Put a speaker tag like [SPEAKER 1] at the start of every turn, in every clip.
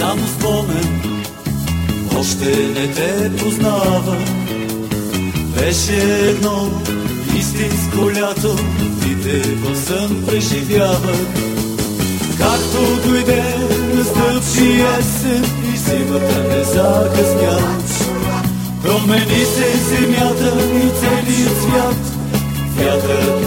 [SPEAKER 1] само спомен, още не те познава. Беше едно истинско лято те в сън преживява. Както дойде, настъпи есен и зимата не закъсня. Промени се земята и целият свят, вятърът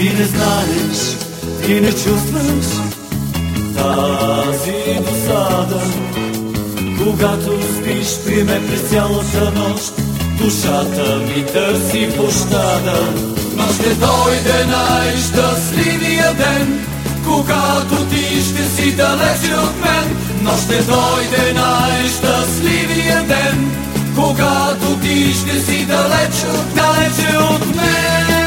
[SPEAKER 1] Ти не знаеш, ти не чувстваш тази досада. Когато спиш при мен през цялата нощ, душата ми търси пощада. Но ще дойде най-щастливия ден, когато ти ще си далече от мен. Но ще дойде най-щастливия ден, когато ти ще си далече, далече от мен.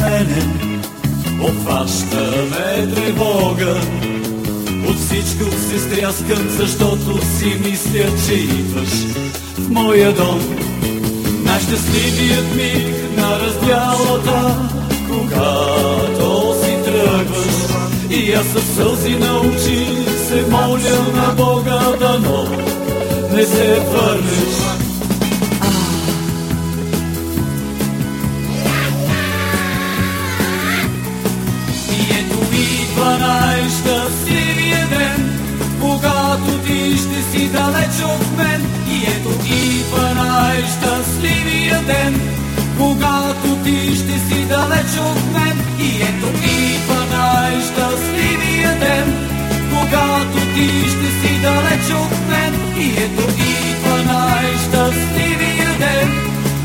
[SPEAKER 1] Мене, обхващаме тревога. От всичко се стряскам, защото си мисля, че идваш в моя дом. Най-щастливият миг на раздялата, когато си тръгваш. И аз със сълзи на очи се моля на Бога дано не се върнеш. Си далеч от мен. И ето идва най-щастливия ден, когато ти ще си далеч от мен. И ето идва най-щастливия ден, когато ти ще си далеч от мен. И ето идва най-щастливия ден,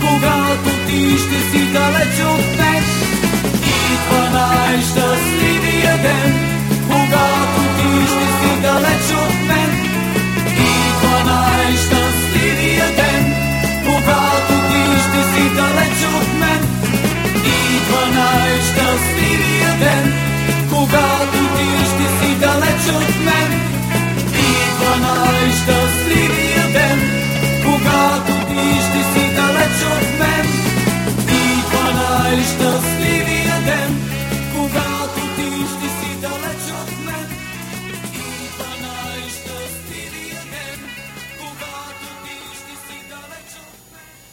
[SPEAKER 1] когато ти ще си далеч от мен.